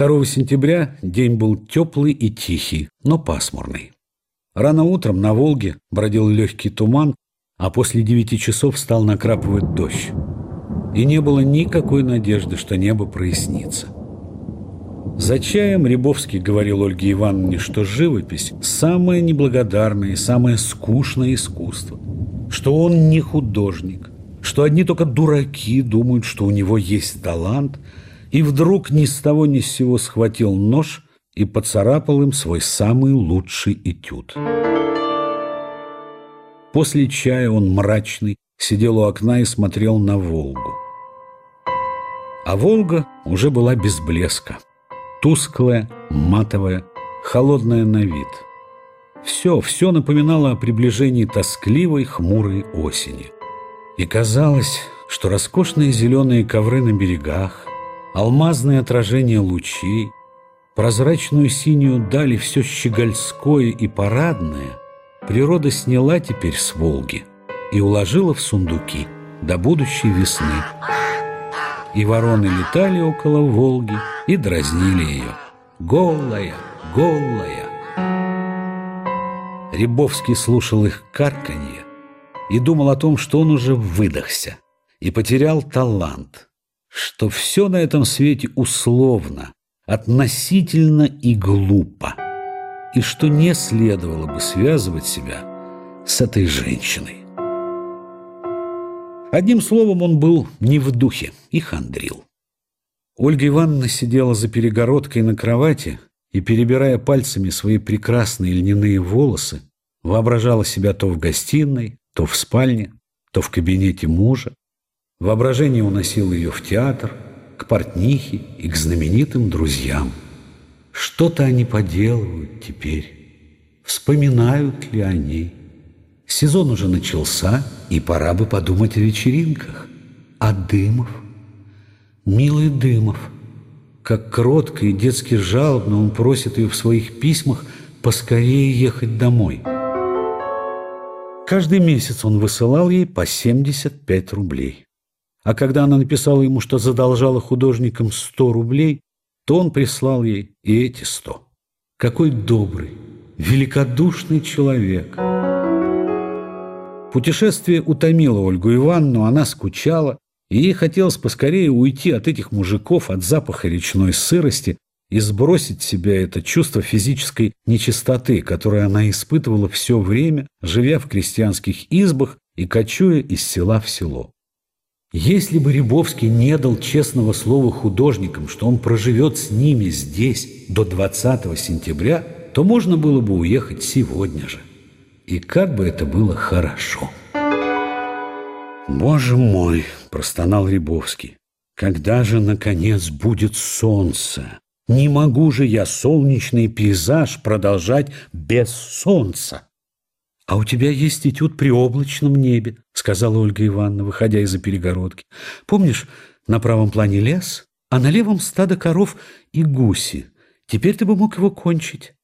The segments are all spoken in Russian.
2 сентября день был теплый и тихий, но пасмурный. Рано утром на Волге бродил легкий туман, а после девяти часов стал накрапывать дождь. И не было никакой надежды, что небо прояснится. За чаем Рябовский говорил Ольге Ивановне, что живопись – самое неблагодарное и самое скучное искусство, что он не художник, что одни только дураки думают, что у него есть талант, и вдруг ни с того ни с сего схватил нож и поцарапал им свой самый лучший этюд. После чая он мрачный, сидел у окна и смотрел на Волгу. А Волга уже была без блеска – Тусклая, матовая, холодная на вид. Все, все напоминало о приближении тоскливой, хмурой осени. И казалось, что роскошные зеленые ковры на берегах, алмазные отражения лучей, прозрачную синюю дали все щегольское и парадное природа сняла теперь с Волги и уложила в сундуки до будущей весны и вороны летали около Волги и дразнили ее. Голая, голая. Рябовский слушал их карканье и думал о том, что он уже выдохся и потерял талант, что все на этом свете условно, относительно и глупо, и что не следовало бы связывать себя с этой женщиной. Одним словом, он был не в духе и хандрил. Ольга Ивановна сидела за перегородкой на кровати и, перебирая пальцами свои прекрасные льняные волосы, воображала себя то в гостиной, то в спальне, то в кабинете мужа. Воображение уносило ее в театр, к портнихе и к знаменитым друзьям. Что-то они поделывают теперь. Вспоминают ли они? Сезон уже начался, и пора бы подумать о вечеринках. А Дымов? Милый Дымов. Как кротко и детски жалобно он просит ее в своих письмах поскорее ехать домой. Каждый месяц он высылал ей по 75 рублей. А когда она написала ему, что задолжала художникам 100 рублей, то он прислал ей и эти 100. Какой добрый, великодушный человек – Путешествие утомило Ольгу Ивановну, она скучала, и ей хотелось поскорее уйти от этих мужиков, от запаха речной сырости и сбросить в себя это чувство физической нечистоты, которое она испытывала все время, живя в крестьянских избах и кочуя из села в село. Если бы Рябовский не дал честного слова художникам, что он проживет с ними здесь до 20 сентября, то можно было бы уехать сегодня же. И как бы это было хорошо. «Боже мой!» – простонал Рябовский. «Когда же, наконец, будет солнце? Не могу же я солнечный пейзаж продолжать без солнца!» «А у тебя есть этюд при облачном небе», — сказала Ольга Ивановна, выходя из-за перегородки. «Помнишь, на правом плане лес, а на левом стадо коров и гуси. Теперь ты бы мог его кончить».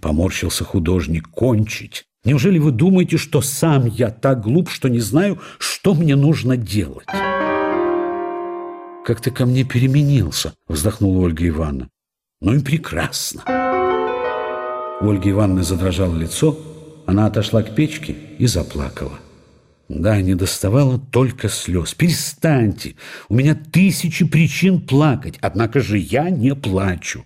Поморщился художник. Кончить. Неужели вы думаете, что сам я так глуп, что не знаю, что мне нужно делать? Как ты ко мне переменился, вздохнула Ольга Ивановна. Ну и прекрасно. Ольга Ивановна задрожала лицо, она отошла к печке и заплакала. Да, не доставало только слез. Перестаньте, у меня тысячи причин плакать, однако же я не плачу.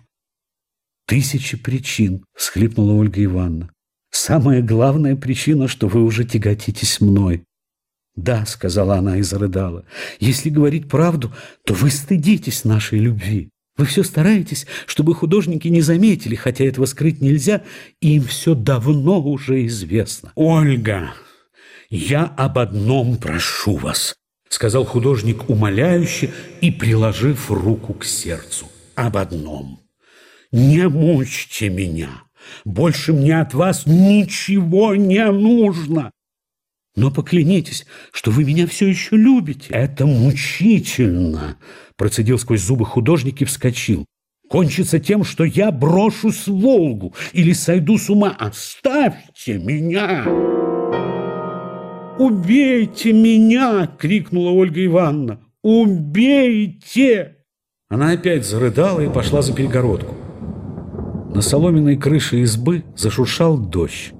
«Тысячи причин», — всхлипнула Ольга Ивановна. «Самая главная причина, что вы уже тяготитесь мной». «Да», — сказала она и зарыдала, — «если говорить правду, то вы стыдитесь нашей любви. Вы все стараетесь, чтобы художники не заметили, хотя этого скрыть нельзя, и им все давно уже известно». «Ольга, я об одном прошу вас», — сказал художник умоляюще и приложив руку к сердцу. «Об одном». Не мучьте меня. Больше мне от вас ничего не нужно. Но поклянитесь, что вы меня все еще любите. Это мучительно, процедил сквозь зубы художник и вскочил. Кончится тем, что я брошу с Волгу или сойду с ума. Оставьте меня! «Убейте меня!» — крикнула Ольга Ивановна. «Убейте!» Она опять зарыдала и пошла за перегородку. На соломенной крыше избы зашуршал дождь.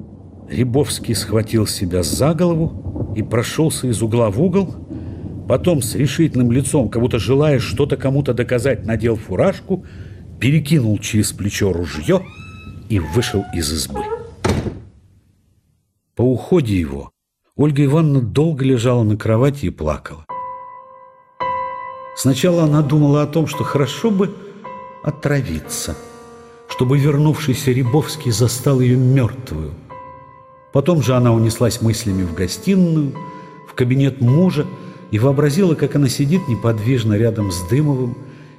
Рябовский схватил себя за голову и прошелся из угла в угол, потом с решительным лицом, как будто желая что-то кому-то доказать, надел фуражку, перекинул через плечо ружье и вышел из избы. По уходе его Ольга Ивановна долго лежала на кровати и плакала. Сначала она думала о том, что хорошо бы отравиться, чтобы вернувшийся Рябовский застал ее мертвую. Потом же она унеслась мыслями в гостиную, в кабинет мужа и вообразила, как она сидит неподвижно рядом с Дымовым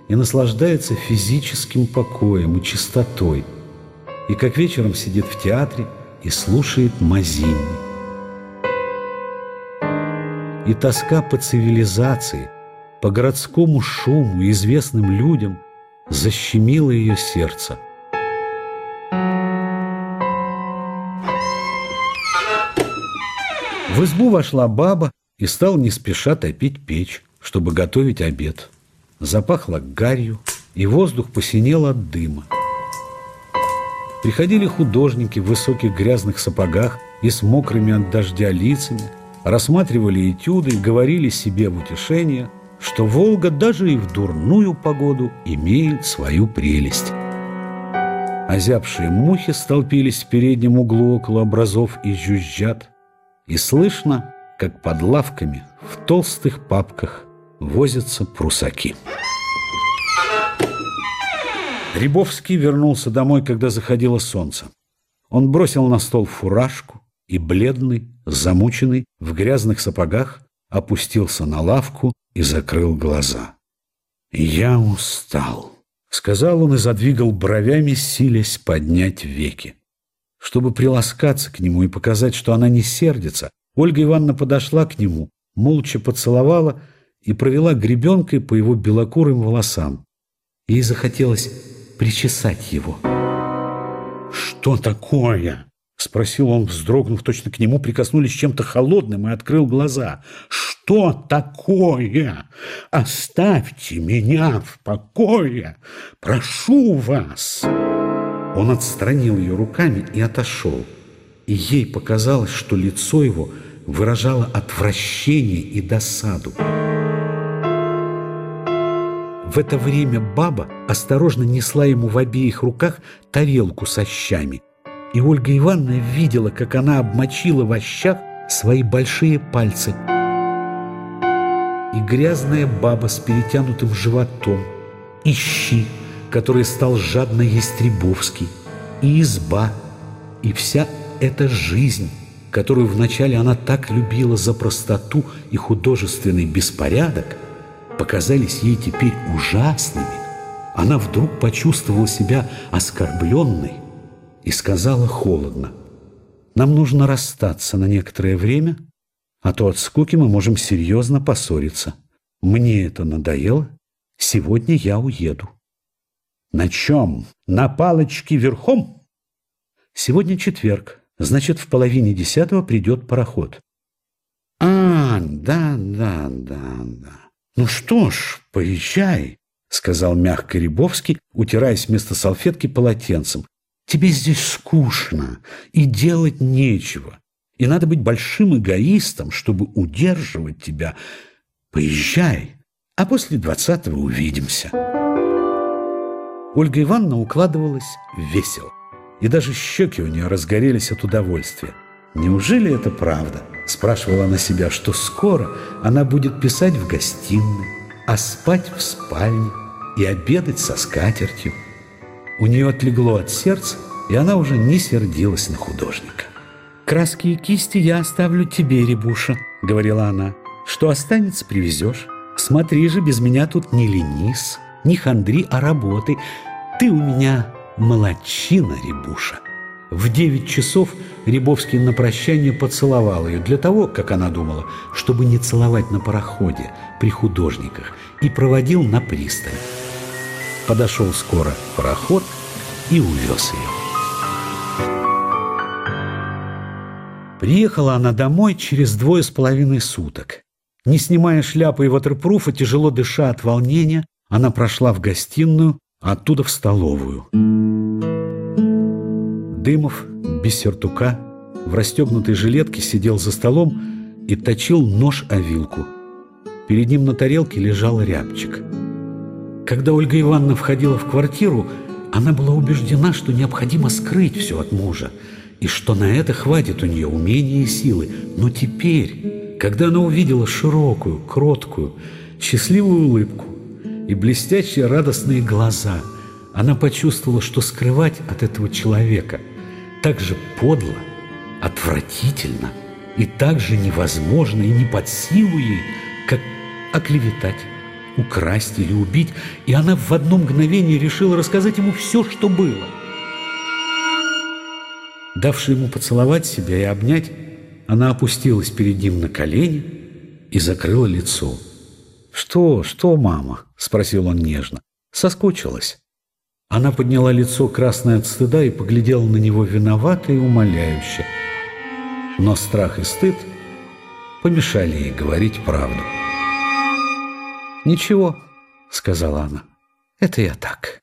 и наслаждается физическим покоем и чистотой, и как вечером сидит в театре и слушает Мазини. И тоска по цивилизации – по городскому шуму и известным людям защемило ее сердце. В избу вошла баба и стал не спеша топить печь, чтобы готовить обед. Запахло гарью, и воздух посинел от дыма. Приходили художники в высоких грязных сапогах и с мокрыми от дождя лицами, рассматривали этюды и говорили себе в утешение – что Волга даже и в дурную погоду имеет свою прелесть. Озябшие мухи столпились в переднем углу около образов и жужжат, и слышно, как под лавками в толстых папках возятся прусаки. Рябовский вернулся домой, когда заходило солнце. Он бросил на стол фуражку и, бледный, замученный, в грязных сапогах, опустился на лавку и закрыл глаза. «Я устал», — сказал он и задвигал бровями, силясь поднять веки. Чтобы приласкаться к нему и показать, что она не сердится, Ольга Ивановна подошла к нему, молча поцеловала и провела гребенкой по его белокурым волосам. Ей захотелось причесать его. «Что такое?» — спросил он, вздрогнув, точно к нему прикоснулись чем-то холодным и открыл глаза. «Что такое? Оставьте меня в покое! Прошу вас!» Он отстранил ее руками и отошел. И ей показалось, что лицо его выражало отвращение и досаду. В это время баба осторожно несла ему в обеих руках тарелку со щами, и Ольга Ивановна видела, как она обмочила в ощах свои большие пальцы. И грязная баба с перетянутым животом, и щи, который стал жадно Естребовский, и изба, и вся эта жизнь, которую вначале она так любила за простоту и художественный беспорядок, показались ей теперь ужасными. Она вдруг почувствовала себя оскорбленной, и сказала холодно. «Нам нужно расстаться на некоторое время, а то от скуки мы можем серьезно поссориться. Мне это надоело. Сегодня я уеду». «На чем? На палочке верхом?» «Сегодня четверг, значит, в половине десятого придет пароход». «А, да, да, да, да. Ну что ж, поезжай», — сказал мягко Рябовский, утираясь вместо салфетки полотенцем. Тебе здесь скучно, и делать нечего. И надо быть большим эгоистом, чтобы удерживать тебя. Поезжай, а после двадцатого увидимся. Ольга Ивановна укладывалась весело, и даже щеки у нее разгорелись от удовольствия. «Неужели это правда?» – спрашивала она себя, что скоро она будет писать в гостиной, а спать в спальне и обедать со скатертью – у нее отлегло от сердца, и она уже не сердилась на художника. «Краски и кисти я оставлю тебе, Рябуша», — говорила она. «Что останется, привезешь. Смотри же, без меня тут не ленись, не хандри, а работай. Ты у меня молодчина, Рябуша». В девять часов Рябовский на прощание поцеловал ее для того, как она думала, чтобы не целовать на пароходе при художниках, и проводил на пристань. Подошел скоро пароход и увез ее. Приехала она домой через двое с половиной суток. Не снимая шляпы и ватерпруфа, тяжело дыша от волнения, она прошла в гостиную, а оттуда в столовую. Дымов без сюртука в расстегнутой жилетке сидел за столом и точил нож о вилку. Перед ним на тарелке лежал рябчик. Когда Ольга Ивановна входила в квартиру, она была убеждена, что необходимо скрыть все от мужа, и что на это хватит у нее умения и силы. Но теперь, когда она увидела широкую, кроткую, счастливую улыбку и блестящие радостные глаза, она почувствовала, что скрывать от этого человека так же подло, отвратительно и так же невозможно и не под силу ей, как оклеветать, украсть или убить, и она в одно мгновение решила рассказать ему все, что было. Давши ему поцеловать себя и обнять, она опустилась перед ним на колени и закрыла лицо. «Что, что, мама?» – спросил он нежно. «Соскучилась». Она подняла лицо, красное от стыда, и поглядела на него виновато и умоляюще. Но страх и стыд помешали ей говорить правду. «Ничего», — сказала она, — «это я так».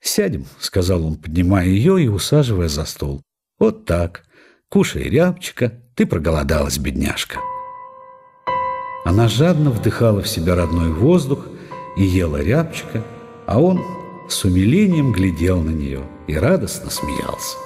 «Сядем», — сказал он, поднимая ее и усаживая за стол. «Вот так. Кушай рябчика, ты проголодалась, бедняжка». Она жадно вдыхала в себя родной воздух и ела рябчика, а он с умилением глядел на нее и радостно смеялся.